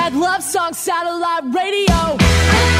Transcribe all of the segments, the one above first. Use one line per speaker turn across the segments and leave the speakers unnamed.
Bad Love Song Satellite Radio.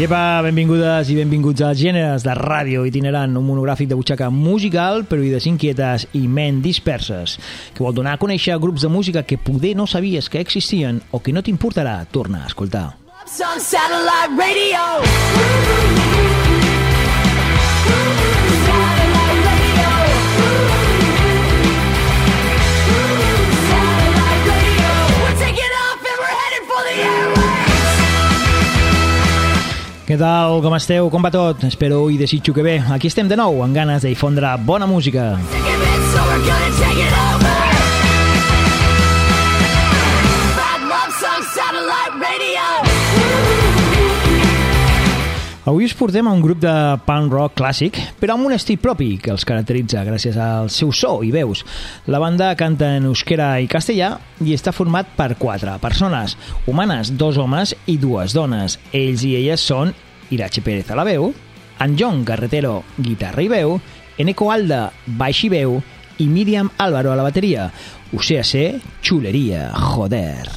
Iepa, benvingudes i benvinguts als gèneres de ràdio itinerant, un monogràfic de butxaca musical, però i de inquietes i ment disperses, que vol donar a conèixer grups de música que poder no sabies que existien o que no t'importarà tornar a escoltar.
Love Song Satellite Radio. Satellite Radio.
Què tal, com esteu, com va tot? Espero i desitjo que bé. Aquí estem de nou, amb ganes de difondre bona música.
Take it
Avui us portem a un grup de punk rock clàssic, però amb un estil propi que els caracteritza gràcies al seu so i veus. La banda canta en euskera i castellà i està format per quatre persones, humanes, dos homes i dues dones. Ells i elles són Irache Pérez a la veu, en John Carretero, guitarra i veu, Eneco Alda, baix i veu, i Miriam Álvaro a la bateria. O sea, ser xuleria, joder.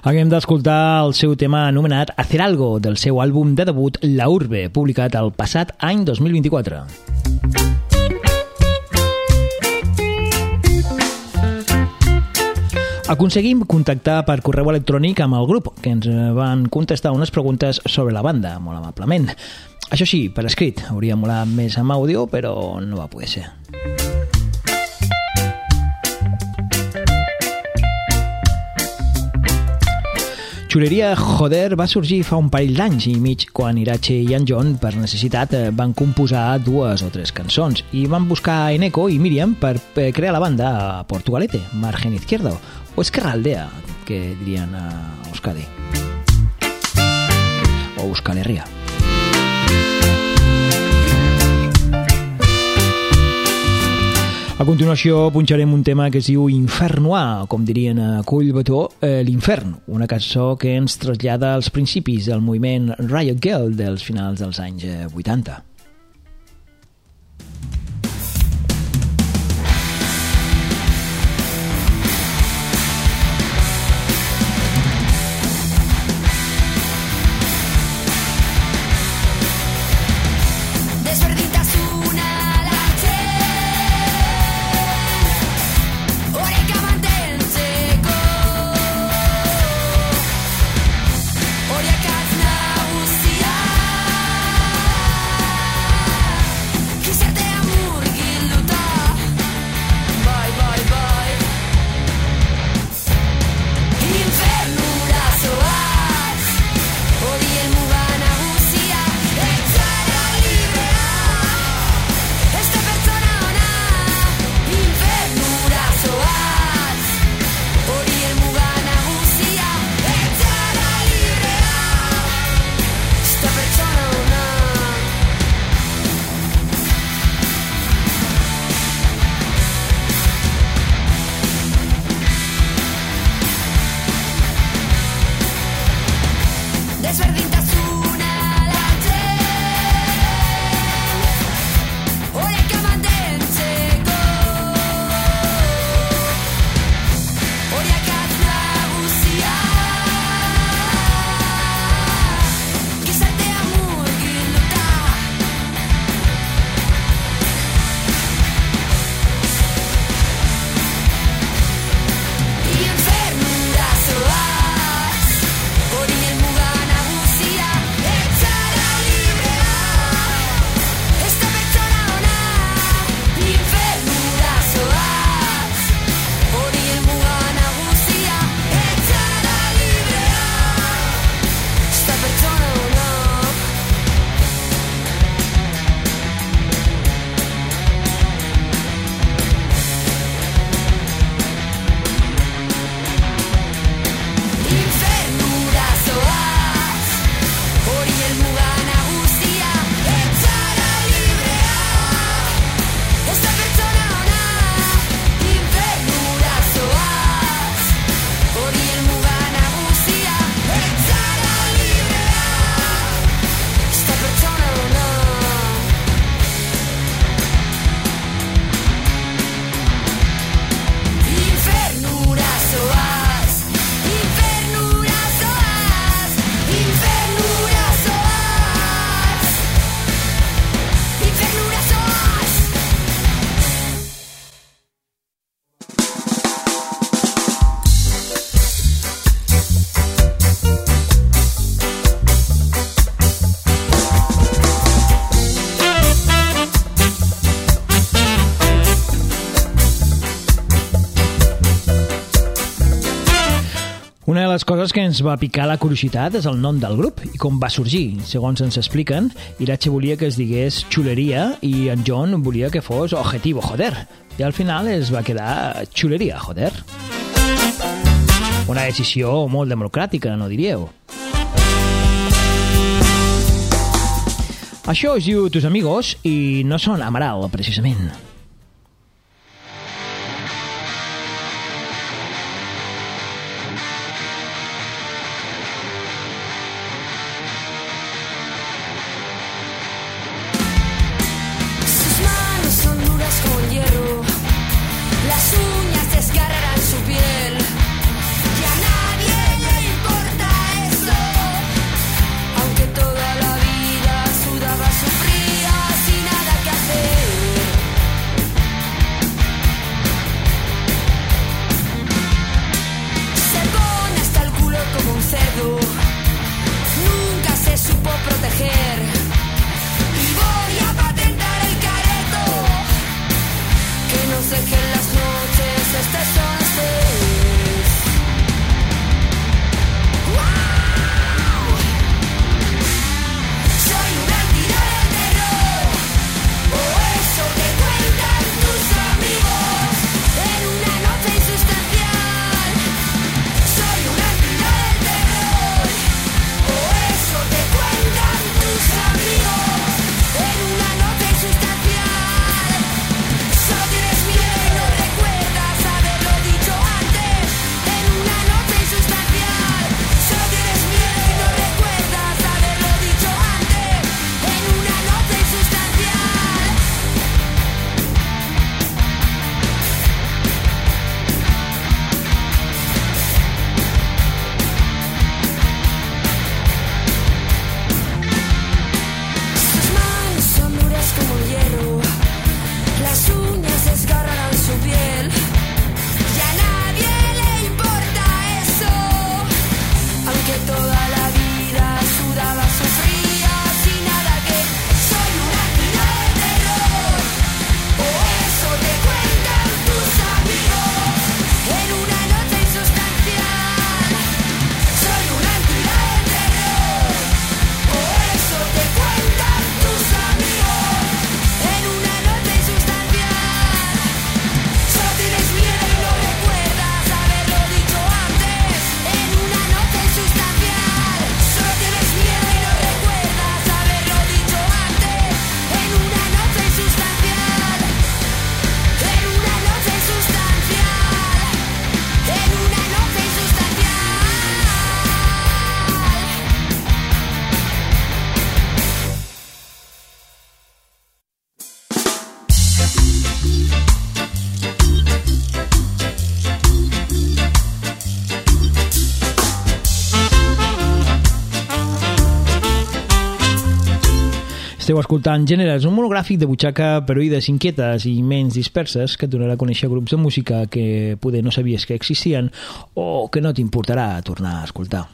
Haguem d'escoltar el seu tema anomenat Hacer Algo del seu àlbum de debut La Urbe, publicat el passat any 2024. Aconseguim contactar per correu electrònic amb el grup, que ens van contestar unes preguntes sobre la banda, molt amablement. Això sí, per escrit, hauria molat més amb àudio, però no va poder ser. Xuleria Joder va sorgir fa un parell d'anys i mig quan Irache i en John, per necessitat, eh, van composar dues o tres cançons i van buscar Eneco i Miriam per eh, crear la banda a Portugalete, Margen Izquierdo, o Esquerra Aldea, que dirien a Euskadi. O Euskal Herria. A continuació punxarem un tema que es diu Infernoir, com dirien a Cull Betó, eh, l'Infern, una cançó que ens trasllada als principis del moviment Riot Girl dels finals dels anys eh, 80. es verdad. Ens va picar la curiositat és el nom del grup i com va sorgir. Segons ens expliquen, Irache volia que es digués Xuleria i en John volia que fos Objetivo Joder. I al final es va quedar Xuleria Joder. Una decisió molt democràtica, no diríeu? Això es diu Tus Amigos i no són Amaral, precisament.
Esteu escoltant Gèneres, un monogràfic de butxaca per oïdes inquietes i menys disperses que et donarà a conèixer grups de música que poder no sabies que existien o que no t'importarà tornar a escoltar.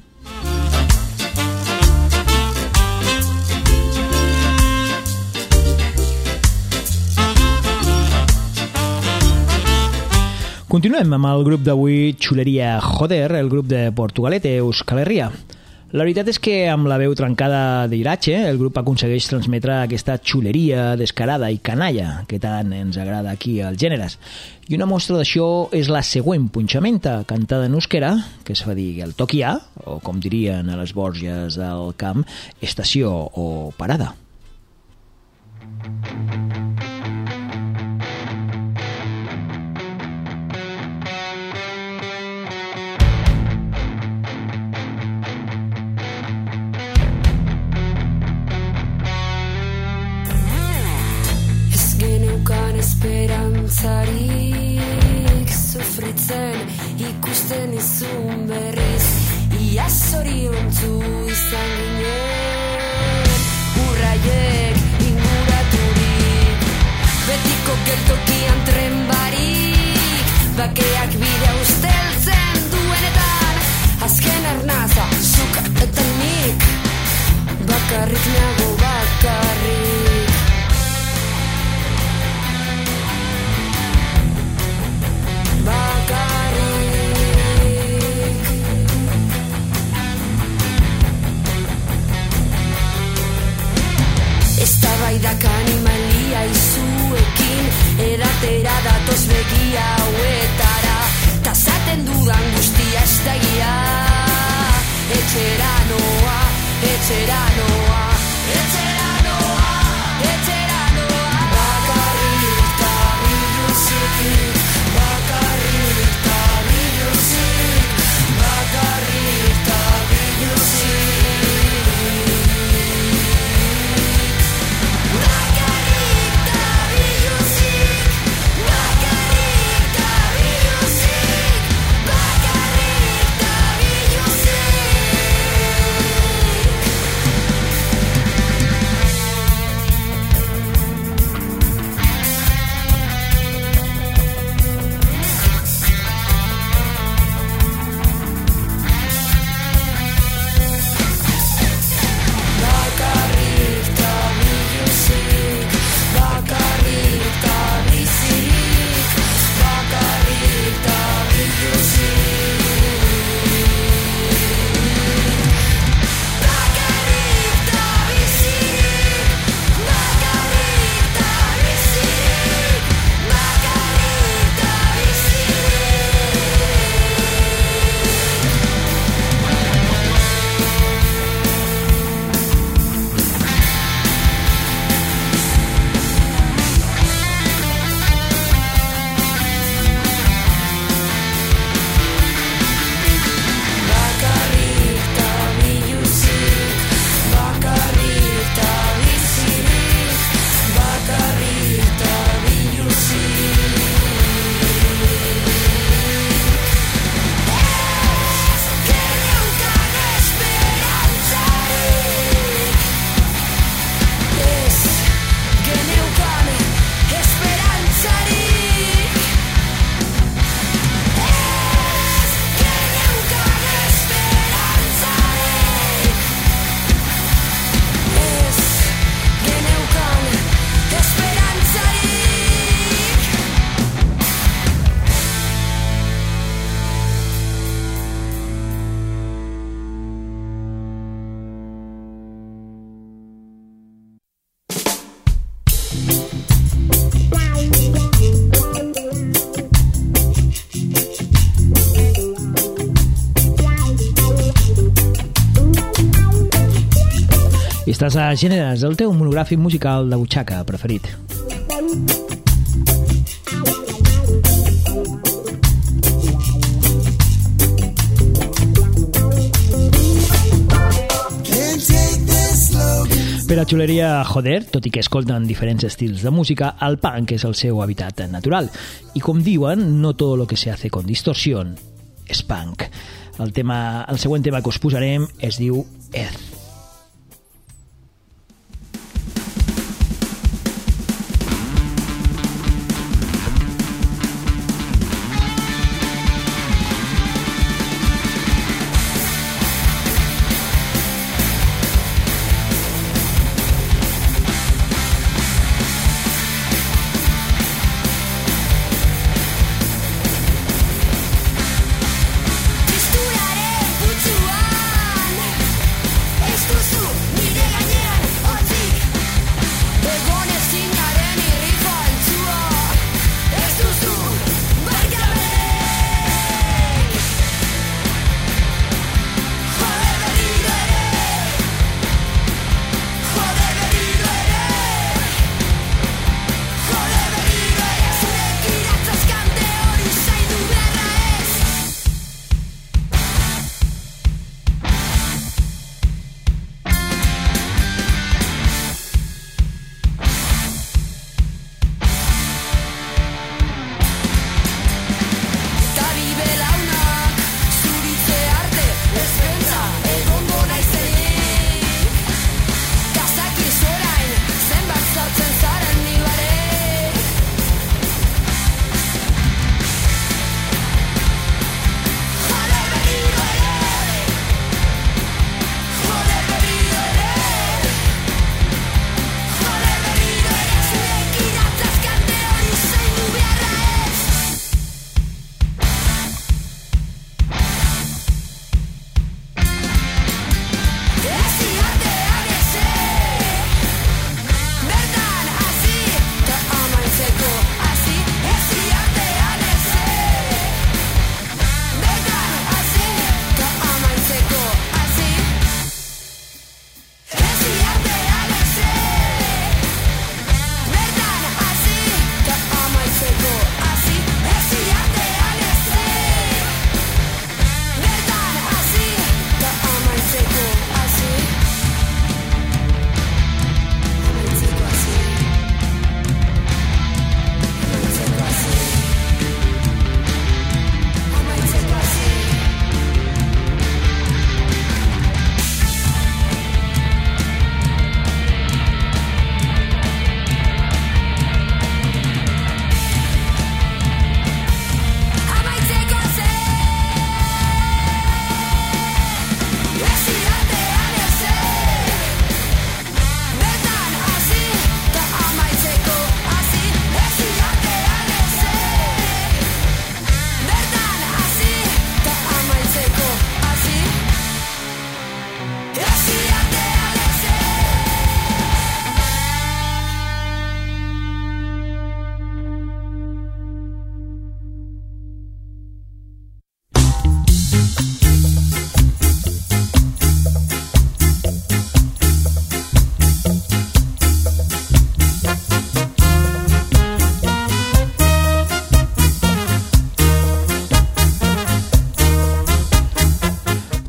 Continuem amb el grup d'avui Xuleria Joder, el grup de Portugalete Euskal Herria. La veritat és que amb la veu trencada d'Irache, el grup aconsegueix transmetre aquesta xuleria descarada i canalla que tant ens agrada aquí als gèneres. I una mostra d'això és la següent punxamenta, cantada en euskera, que es fa dir el toquià, o com dirien a les Borges del camp, estació o parada.
Ez ikusten izun berriz Ia zoriontzu izan ginen. Urraiek inguraturik Betiko geltokian tren barik. Bakeak bidea usteltzen duenetan Azken arnaza, zuk eta nik. Bakarrik nago bakarrik Eztabaidak animalia izuekin Edatera datoz begia hauetara. Tazaten dudan guztia ez da egia. Etxera noa, etxera noa
Estàs a Gèneres, el teu monogràfic musical de butxaca preferit. Per a Xuleria Joder, tot i que escolten diferents estils de música, el punk és el seu habitat natural. I com diuen, no tot lo que se hace con distorsión és punk. El, tema, el següent tema que us posarem es diu Ez.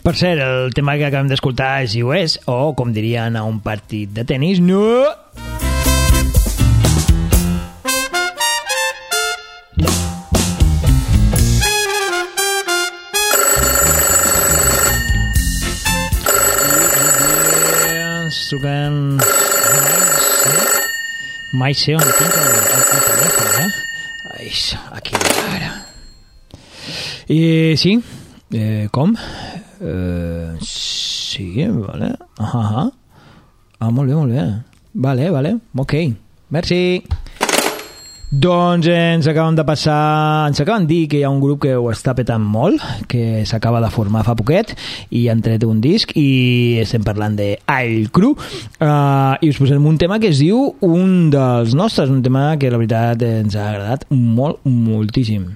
Per cert, el tema que acabem d'escoltar és US, o, com dirien a un partit de tennis, no... Truquen... Mai sé on tinc el, el, el telèfon, eh? Ai, aquí, ara. I sí, eh, com? Eh, sí, vale. Ah, ah. ah, molt bé, molt bé. Vale, vale, ok. Merci. Doncs ens acaben de passar, ens acaben de dir que hi ha un grup que ho està petant molt, que s'acaba de formar fa poquet i han tret un disc i estem parlant de Al Cru uh, i us posem un tema que es diu un dels nostres, un tema que la veritat ens ha agradat molt, moltíssim.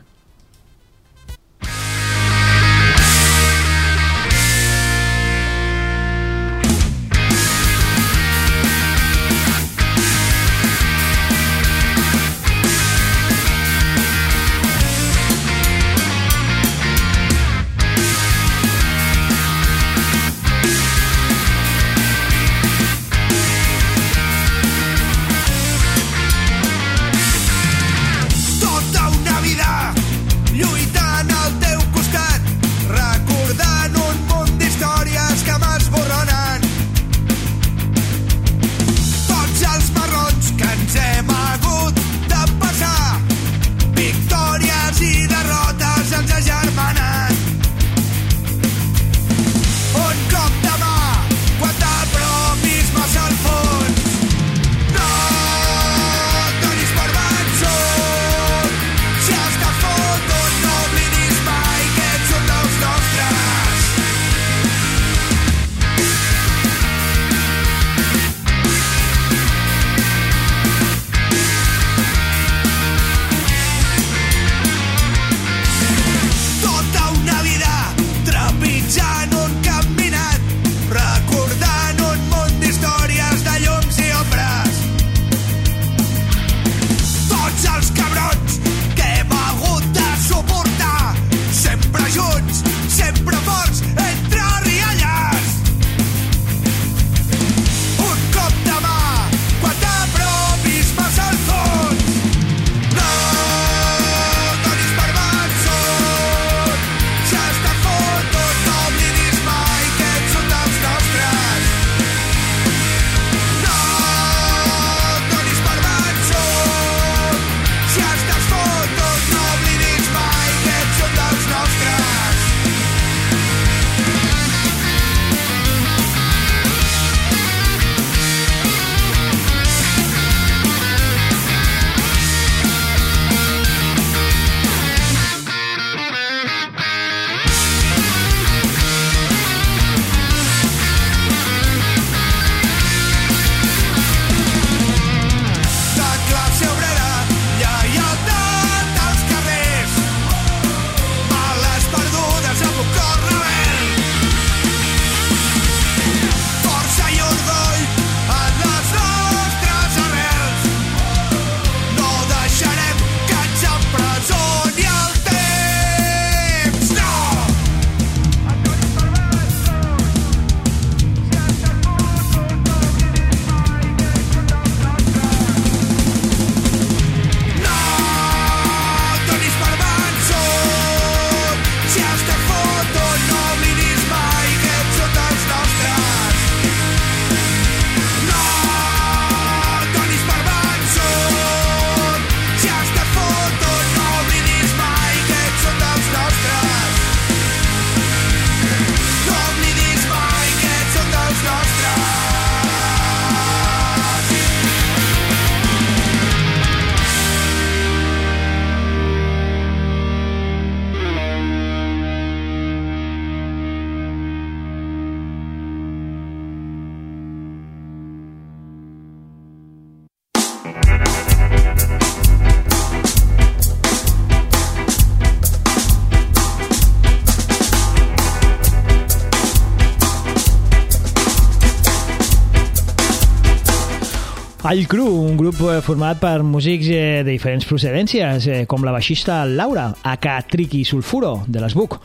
All Crew, un grup eh, format per músics eh, de diferents procedències, eh, com la baixista Laura, aka Triqui Sulfuro, de l'Esbuc,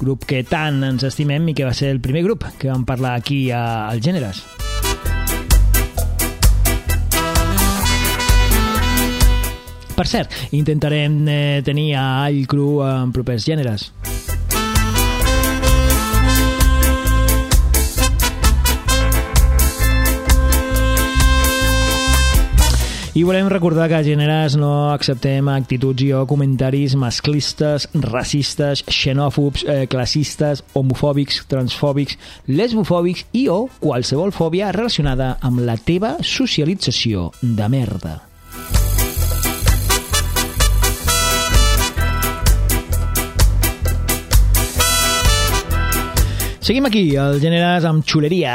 grup que tant ens estimem i que va ser el primer grup que vam parlar aquí als Gèneres. Per cert, intentarem tenir a All Crew en propers gèneres. I volem recordar que a Gèneres no acceptem actituds i o comentaris masclistes, racistes, xenòfobs, eh, classistes, homofòbics, transfòbics, lesbofòbics i o qualsevol fòbia relacionada amb la teva socialització de merda. Seguim aquí, el gèneres amb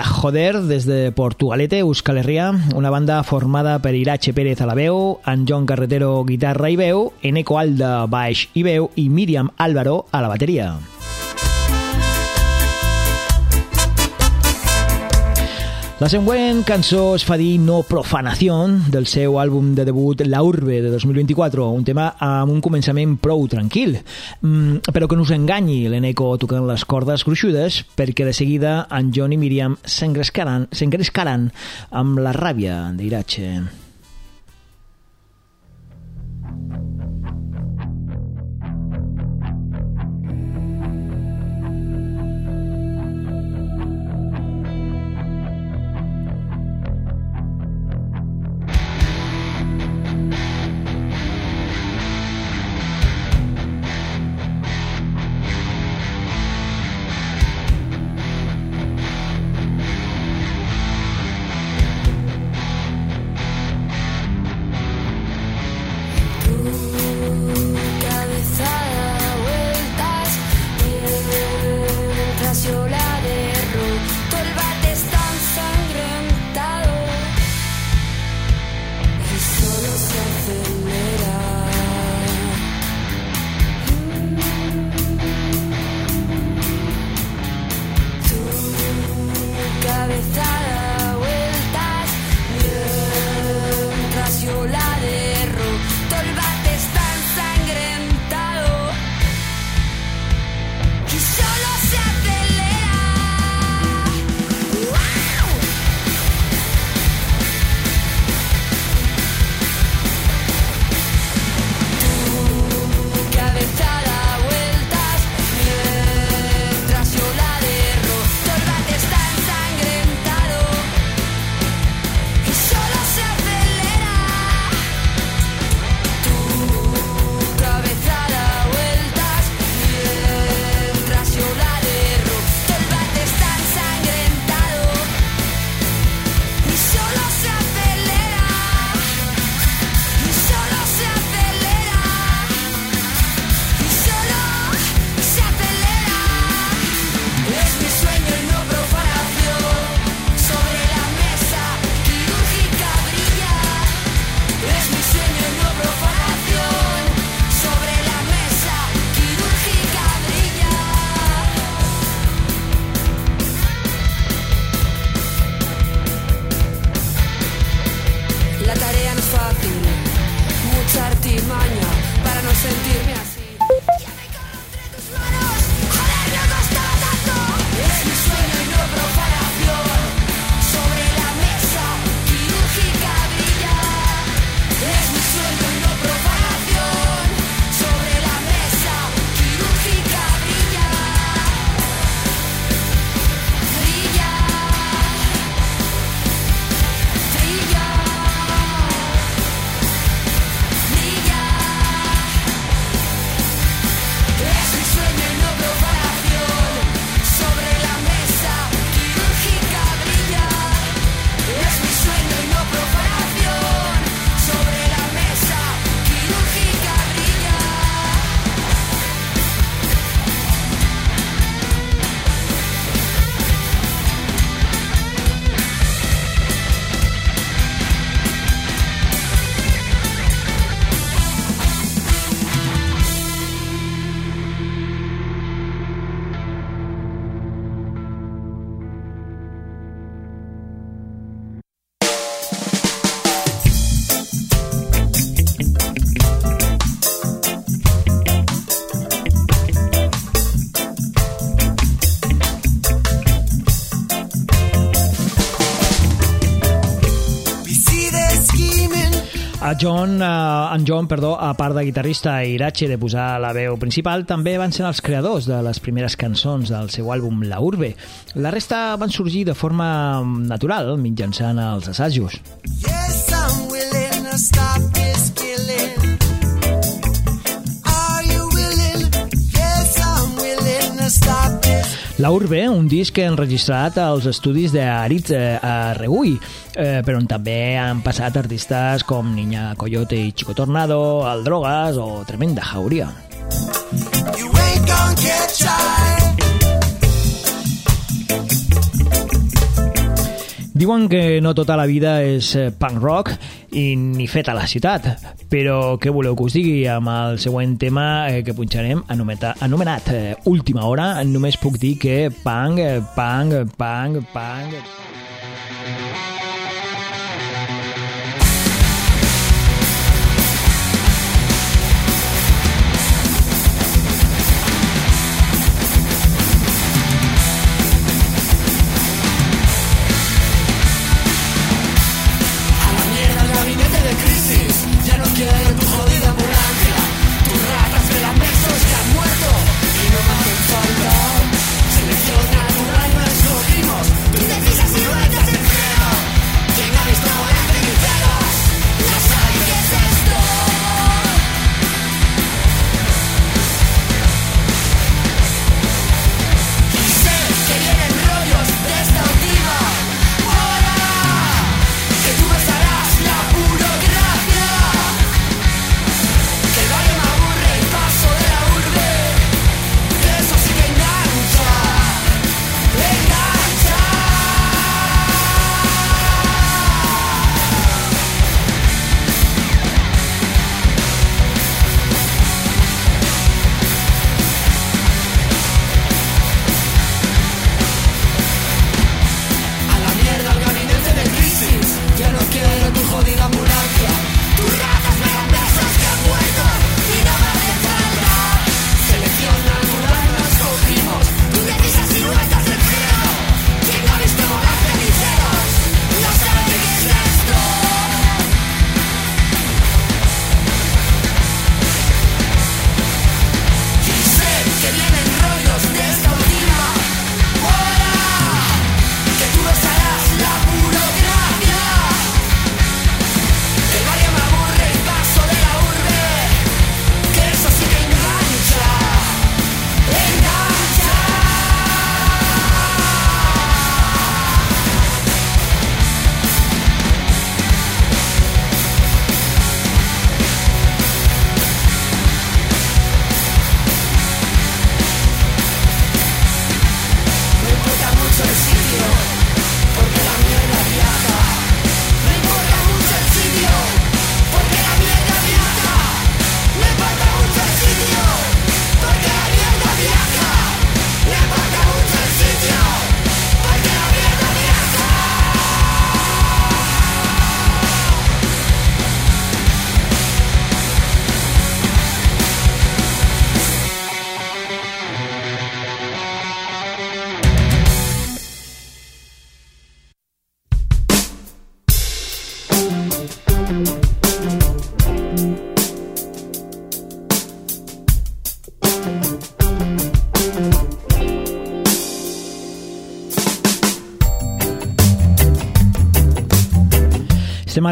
joder, des de Portugalete, Euskal Herria, una banda formada per Irache Pérez a la veu, en Carretero guitarra i veu, Eneco Alda baix i veu i Míriam Álvaro a la bateria. La següent cançó es fa dir No Profanación del seu àlbum de debut La Urbe de 2024, un tema amb un començament prou tranquil, mm, però que no us enganyi l'Eneco tocant les cordes gruixudes perquè de seguida en John i Miriam s'engrescaran amb la ràbia d'Irache. die.
John, uh, en John, perdó, a part de guitarrista i Irache de posar la veu principal, també van ser els creadors de les primeres cançons del seu àlbum La Urbe. La resta van sorgir de forma natural, mitjançant els assajos.
Yes, I'm willing to stop this
La Urbe, un disc enregistrat als estudis d'Aritz eh, a Regui, eh, però on també han passat artistes com Niña Coyote i Chico Tornado, El Drogas o Tremenda Jauria.
You ain't
Diuen que no tota la vida és eh, punk rock i ni feta a la ciutat, però què voleu que us digui amb el següent tema eh, que punxarem anomenat, anomenat eh, Última Hora, només puc dir que punk, eh, punk, punk, punk...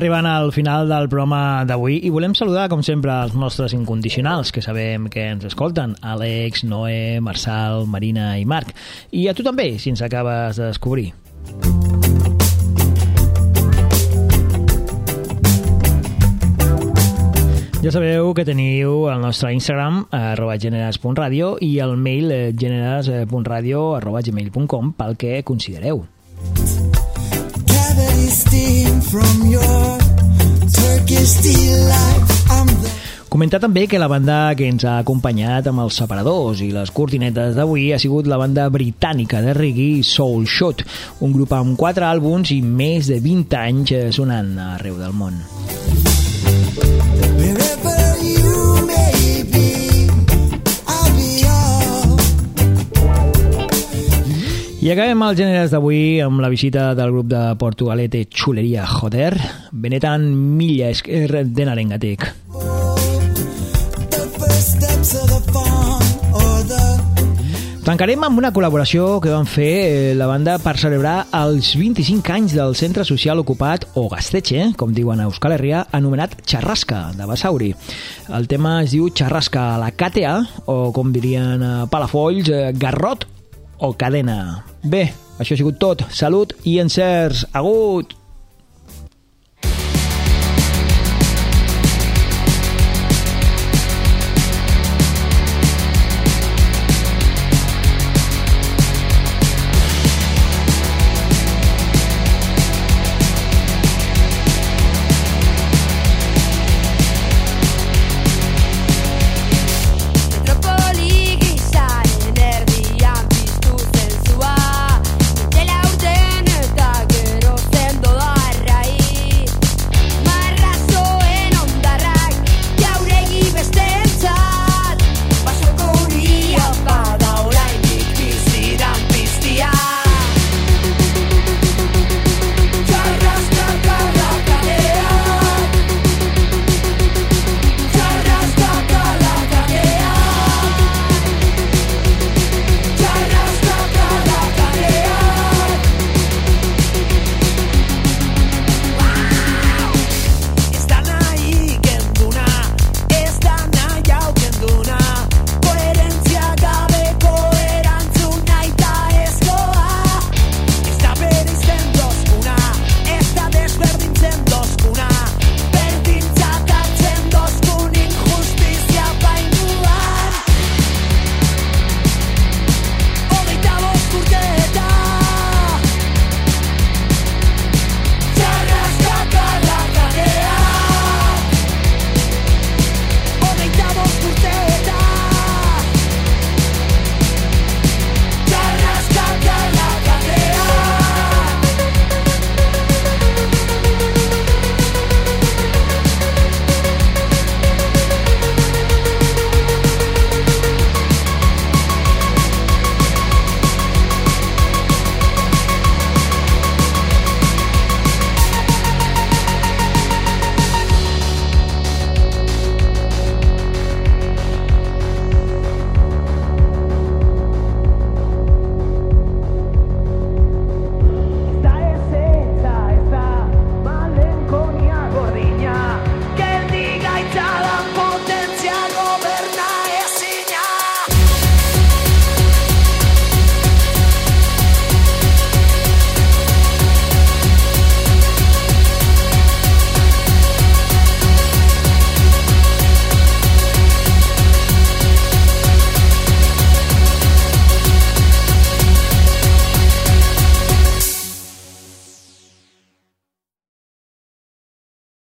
arribant al final del programa d'avui i volem saludar, com sempre, els nostres incondicionals, que sabem que ens escolten, Àlex, Noé, Marçal, Marina i Marc. I a tu també, si ens acabes de descobrir. Ja sabeu que teniu el nostre Instagram, arroba i el mail eh, generas.radio arroba gmail.com pel que considereu. Comentar també que la banda que ens ha acompanyat amb els separadors i les cortinetes d'avui ha sigut la banda britànica de reggae Soul Shot, un grup amb quatre àlbums i més de 20 anys eh, sonant arreu del món.
I acabem els gèneres d'avui amb la visita del grup de Portugalete Chuleria Joder, Benetan Milla
fawn or the
Tancarem amb una col·laboració que van fer eh, la banda per celebrar els 25 anys del centre social ocupat o Gastetxe, com diuen a Euskal Herria, anomenat Xarrasca, de Basauri. El tema es diu Xarrasca a la KTA, o com dirien a Palafolls, eh, Garrot o Cadena. Bé, això ha sigut tot. Salut i encerts. Agut!